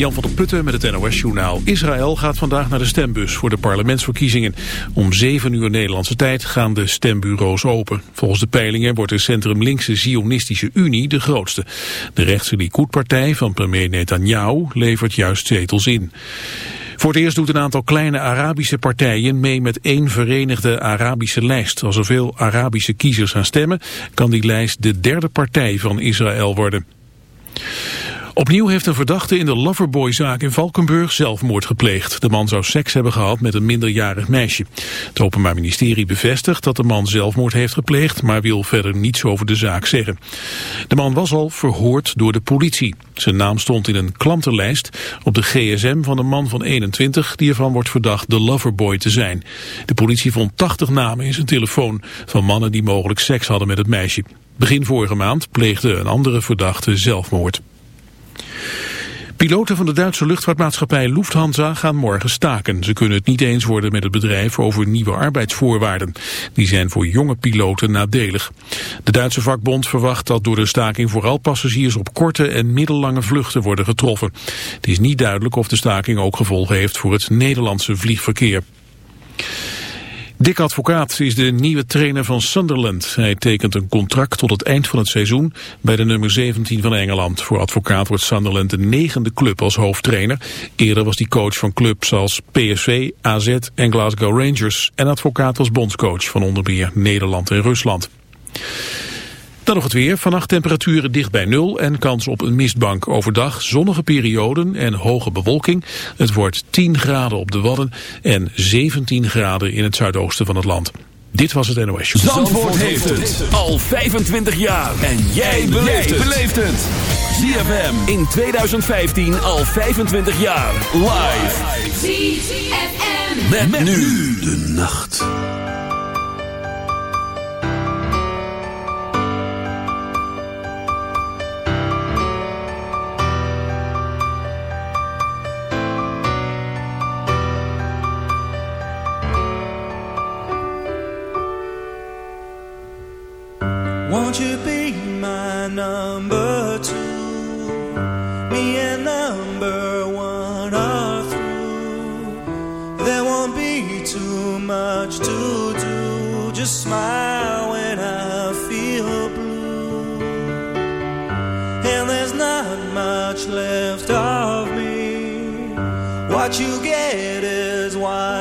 Jan van der Putten met het NOS-journaal. Israël gaat vandaag naar de stembus voor de parlementsverkiezingen. Om 7 uur Nederlandse tijd gaan de stembureaus open. Volgens de peilingen wordt de centrum-linkse Zionistische Unie de grootste. De rechtse Likud-partij van premier Netanyahu levert juist zetels in. Voor het eerst doet een aantal kleine Arabische partijen mee met één verenigde Arabische lijst. Als er veel Arabische kiezers gaan stemmen, kan die lijst de derde partij van Israël worden. Opnieuw heeft een verdachte in de Loverboy-zaak in Valkenburg zelfmoord gepleegd. De man zou seks hebben gehad met een minderjarig meisje. Het Openbaar Ministerie bevestigt dat de man zelfmoord heeft gepleegd, maar wil verder niets over de zaak zeggen. De man was al verhoord door de politie. Zijn naam stond in een klantenlijst op de gsm van een man van 21 die ervan wordt verdacht de Loverboy te zijn. De politie vond 80 namen in zijn telefoon van mannen die mogelijk seks hadden met het meisje. Begin vorige maand pleegde een andere verdachte zelfmoord. Piloten van de Duitse luchtvaartmaatschappij Lufthansa gaan morgen staken. Ze kunnen het niet eens worden met het bedrijf over nieuwe arbeidsvoorwaarden. Die zijn voor jonge piloten nadelig. De Duitse vakbond verwacht dat door de staking vooral passagiers op korte en middellange vluchten worden getroffen. Het is niet duidelijk of de staking ook gevolgen heeft voor het Nederlandse vliegverkeer. Dick Advocaat is de nieuwe trainer van Sunderland. Hij tekent een contract tot het eind van het seizoen bij de nummer 17 van Engeland. Voor Advocaat wordt Sunderland de negende club als hoofdtrainer. Eerder was hij coach van clubs als PSV, AZ en Glasgow Rangers. En Advocaat was bondscoach van onder meer Nederland en Rusland. Dan nog het weer. Vannacht temperaturen dicht bij nul en kans op een mistbank. Overdag zonnige perioden en hoge bewolking. Het wordt 10 graden op de Wadden en 17 graden in het zuidoosten van het land. Dit was het NOS Show. Zandvoort, heeft het al 25 jaar. En jij beleeft het. ZFM in 2015 al 25 jaar. Live. ZFM. met nu de nacht. Just smile when I feel blue. And there's not much left of me. What you get is what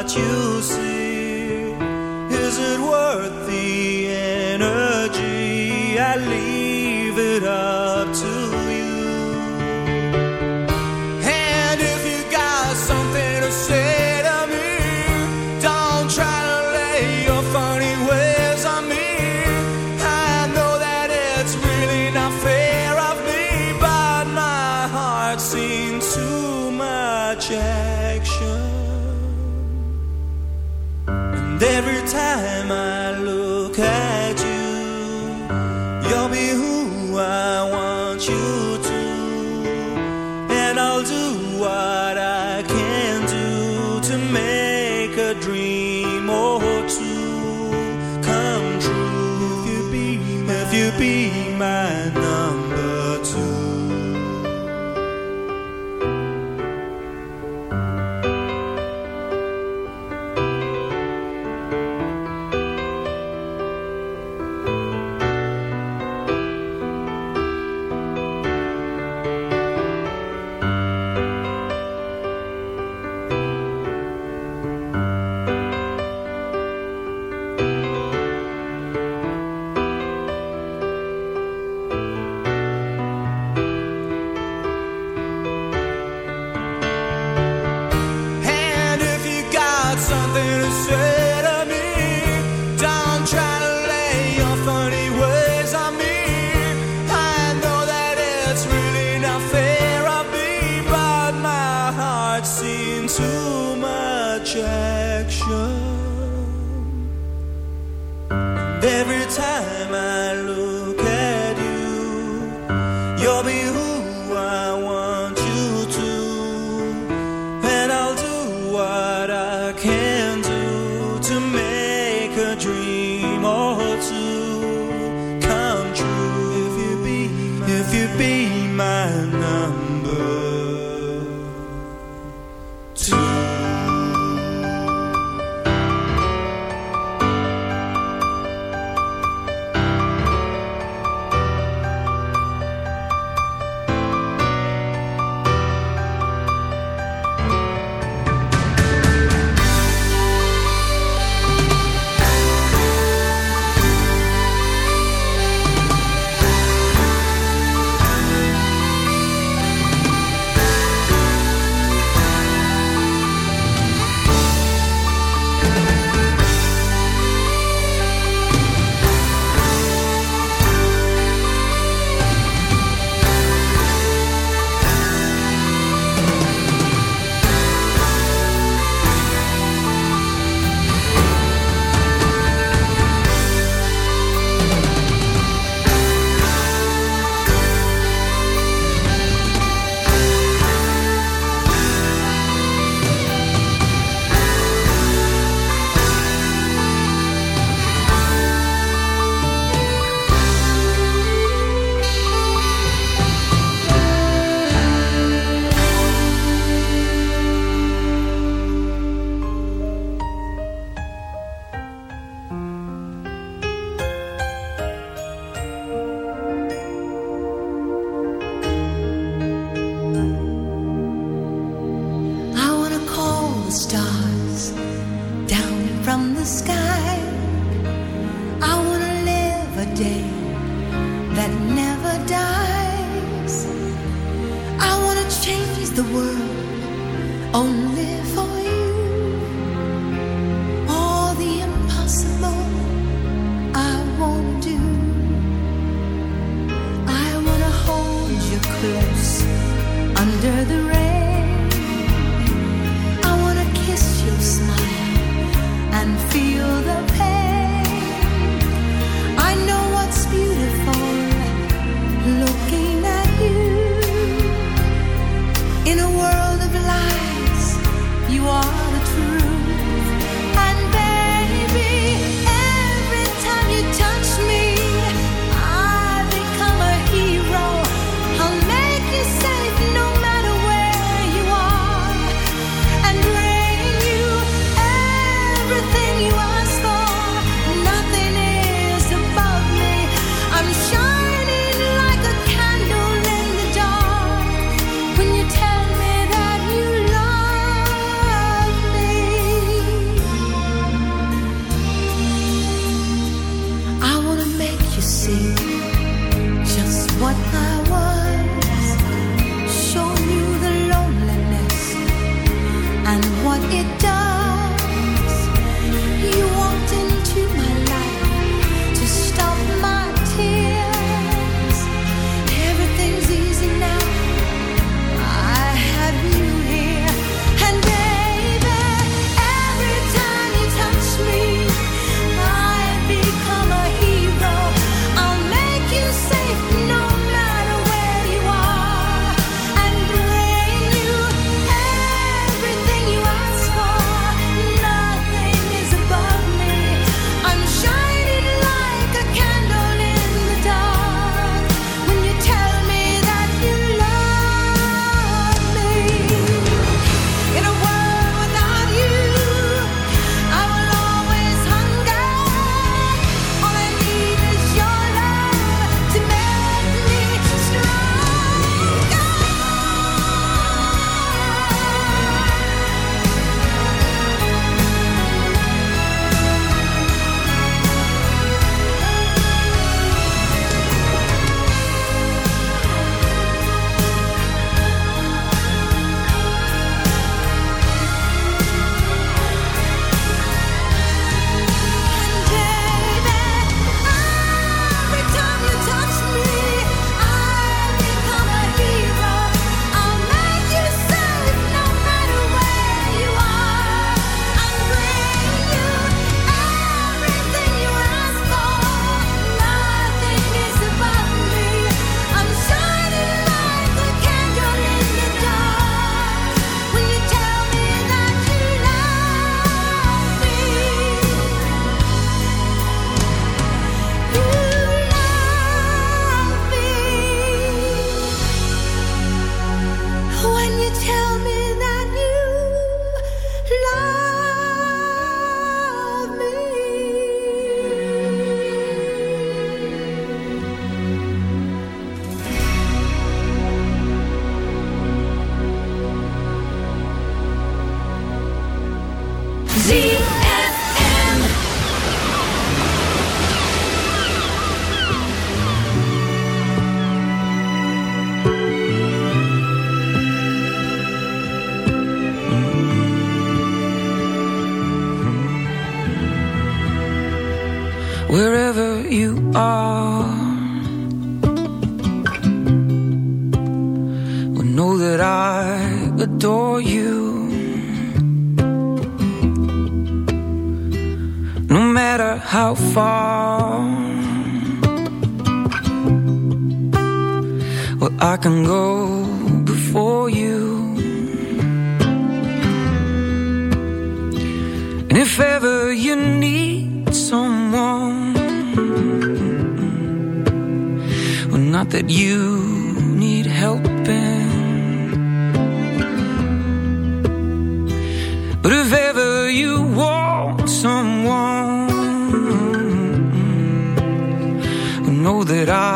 that I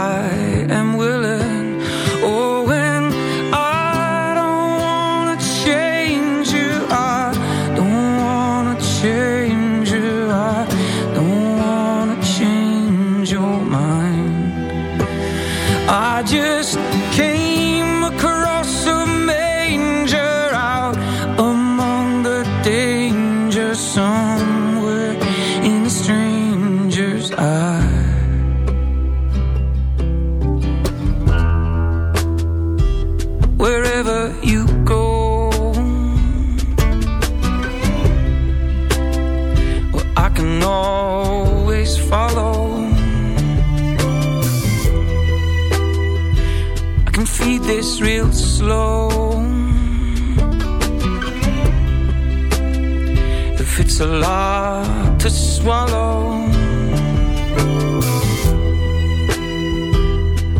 swallow,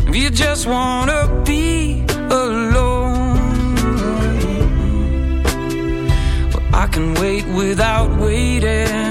if you just wanna be alone, well, I can wait without waiting.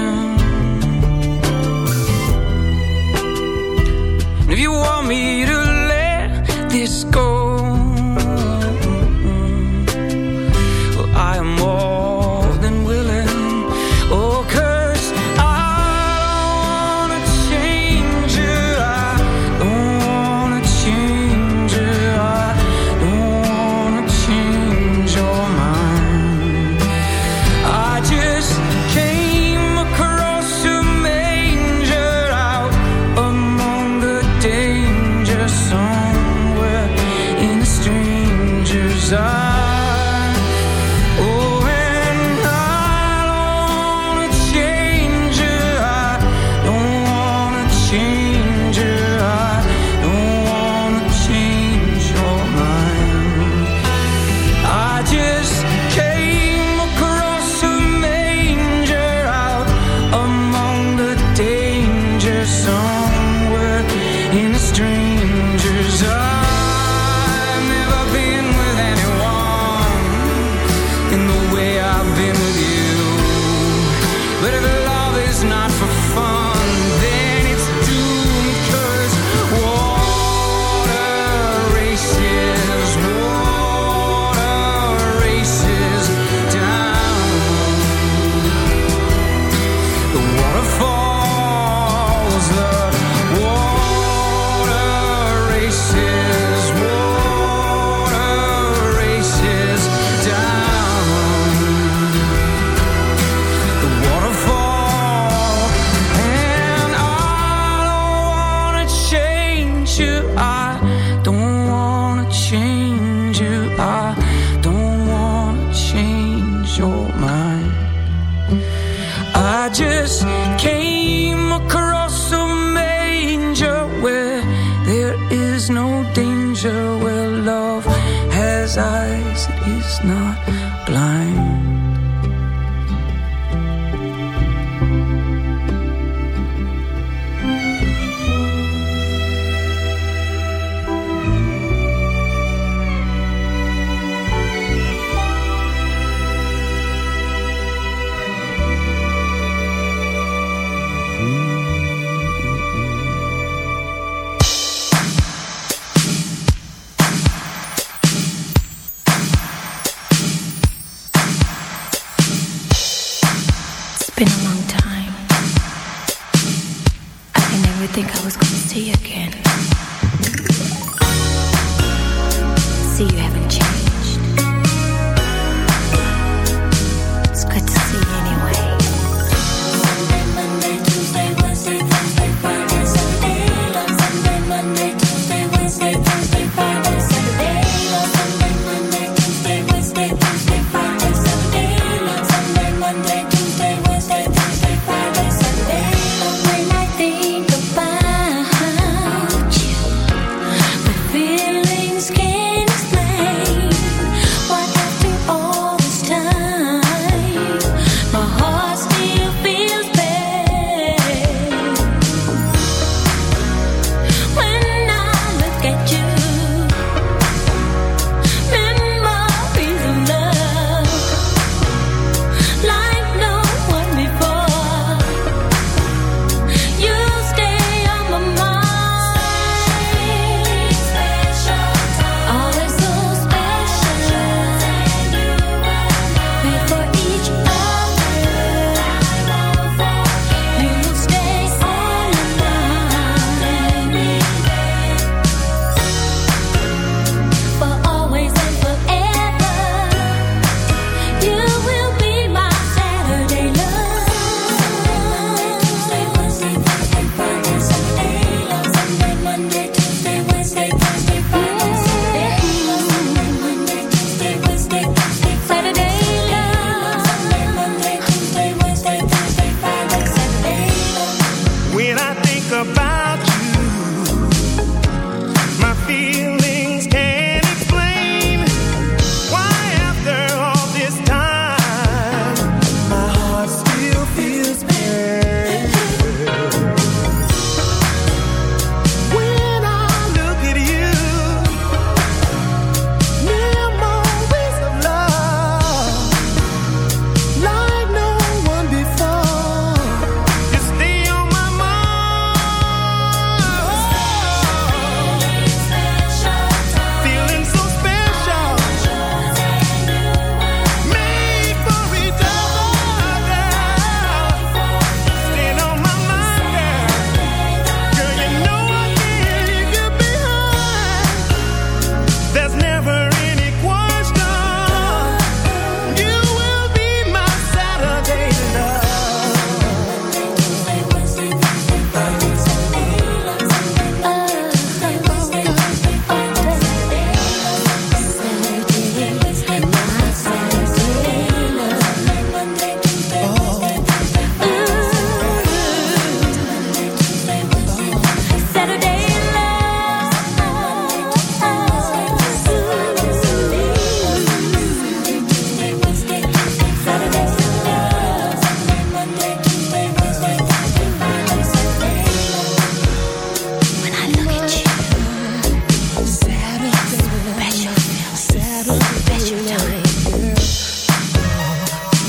special time.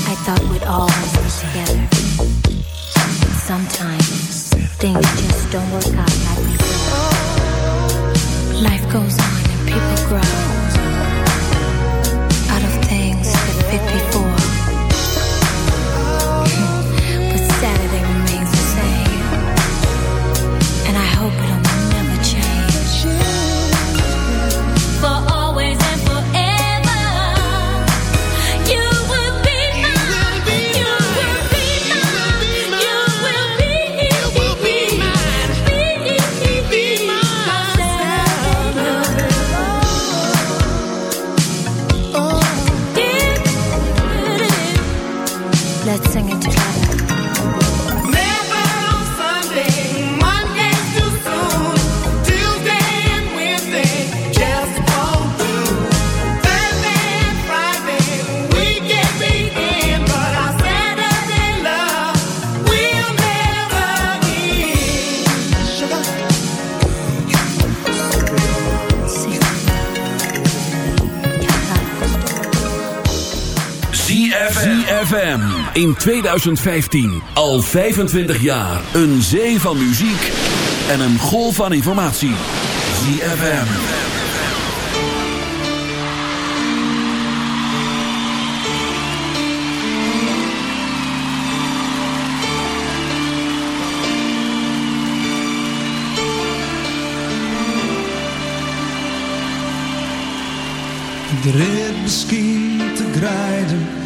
I thought we'd always be together. Sometimes things just don't work out like. Life goes on and people grow out of things that fit before. In 2015. Al 25 jaar. Een zee van muziek en een golf van informatie. ZFM. Misschien te grijden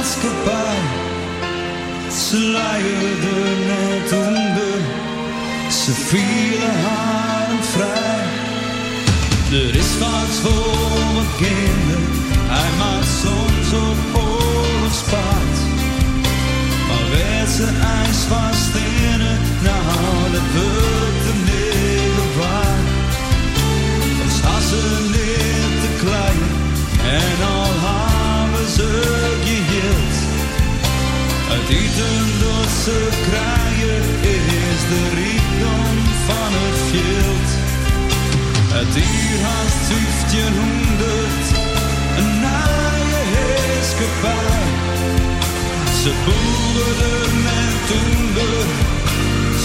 maatschappij. Ze luierde net onder, ze vielen haar vrij. Er is wat voor mijn kinderen, hij maakt soms op oorlogspaard. Maar werd ze ijs vast in het, nou dat wordt negen waar. Was hassen eten ze krijgen is de rijkdom van het veld. Het hier haast 1500, een naaie heerskepaar. Ze boeren en toender,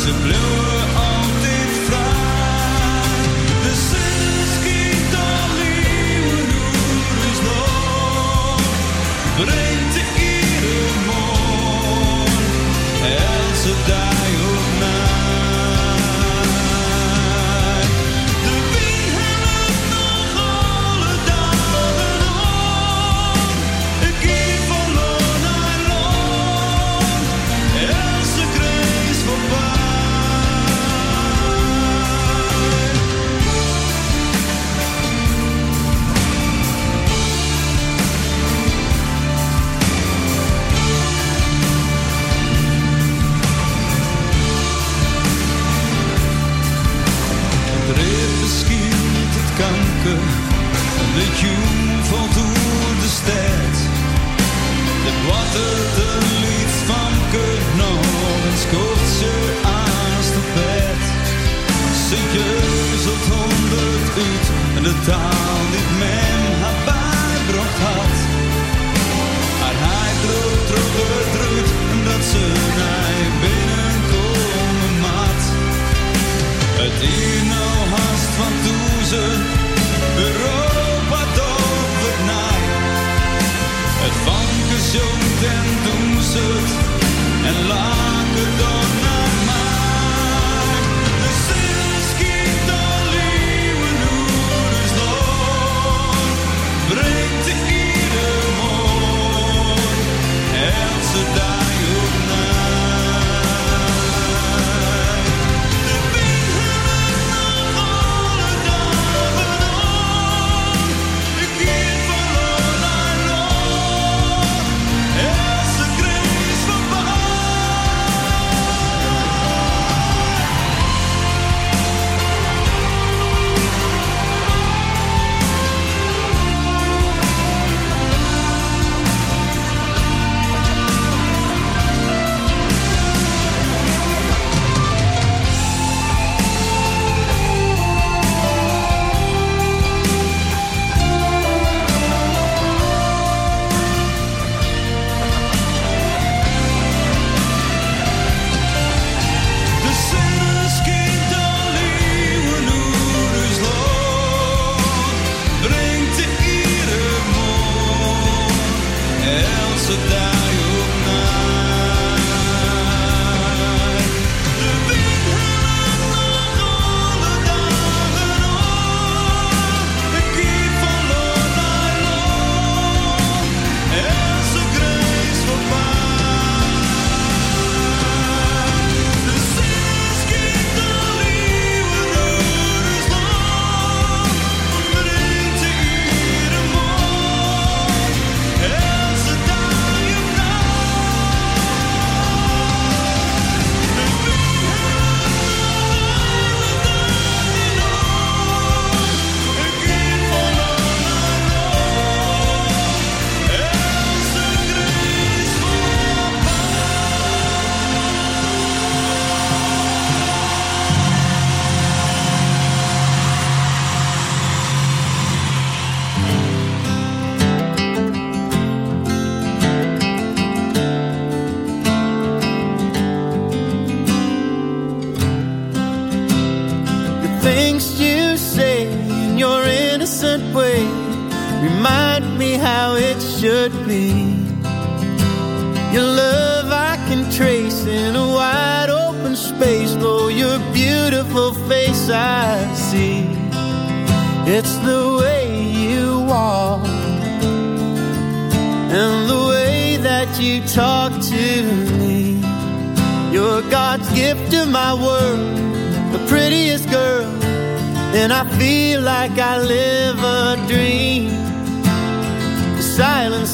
ze bleven altijd vrij. De zin schiet al nieuwe is nog, die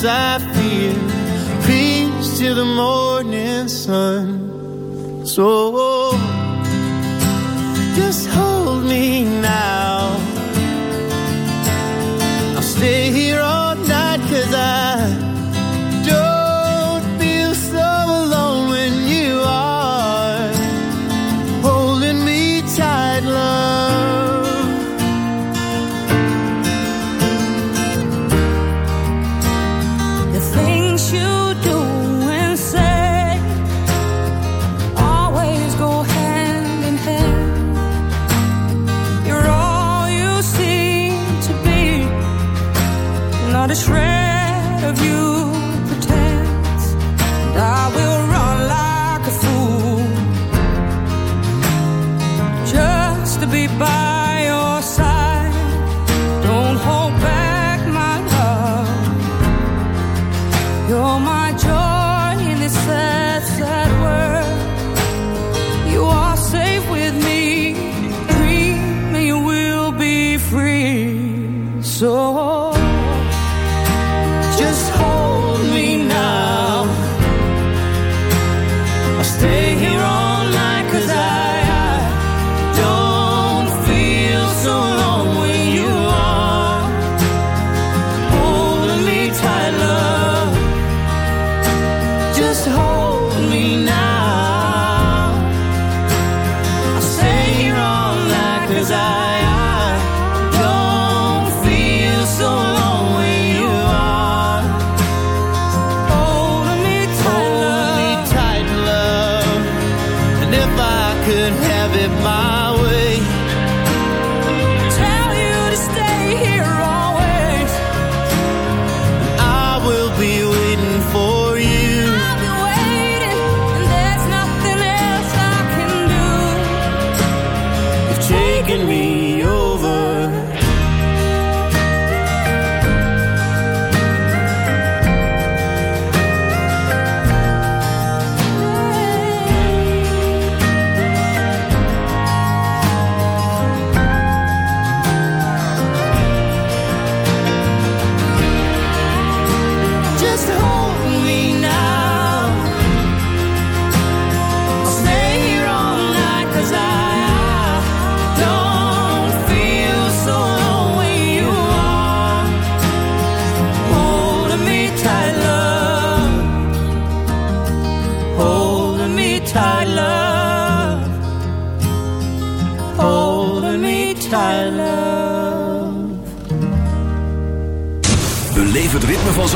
I feel, peace to the morning sun. So could have it my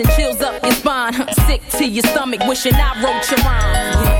and chills up your spine. Sick to your stomach, wishing I wrote your rhyme.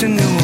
to New Orleans.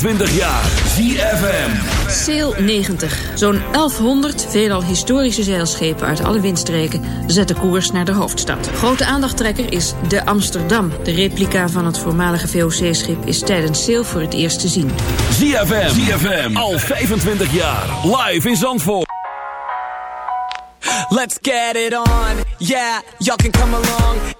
25 jaar ZFM. Sail 90. Zo'n 1100 veelal historische zeilschepen uit alle windstreken zetten koers naar de hoofdstad. Grote aandachttrekker is de Amsterdam. De replica van het voormalige VOC-schip is tijdens Sail voor het eerst te zien. ZFM. ZFM. Al 25 jaar. Live in Zandvoort. Let's get it on. Yeah, y'all can come along.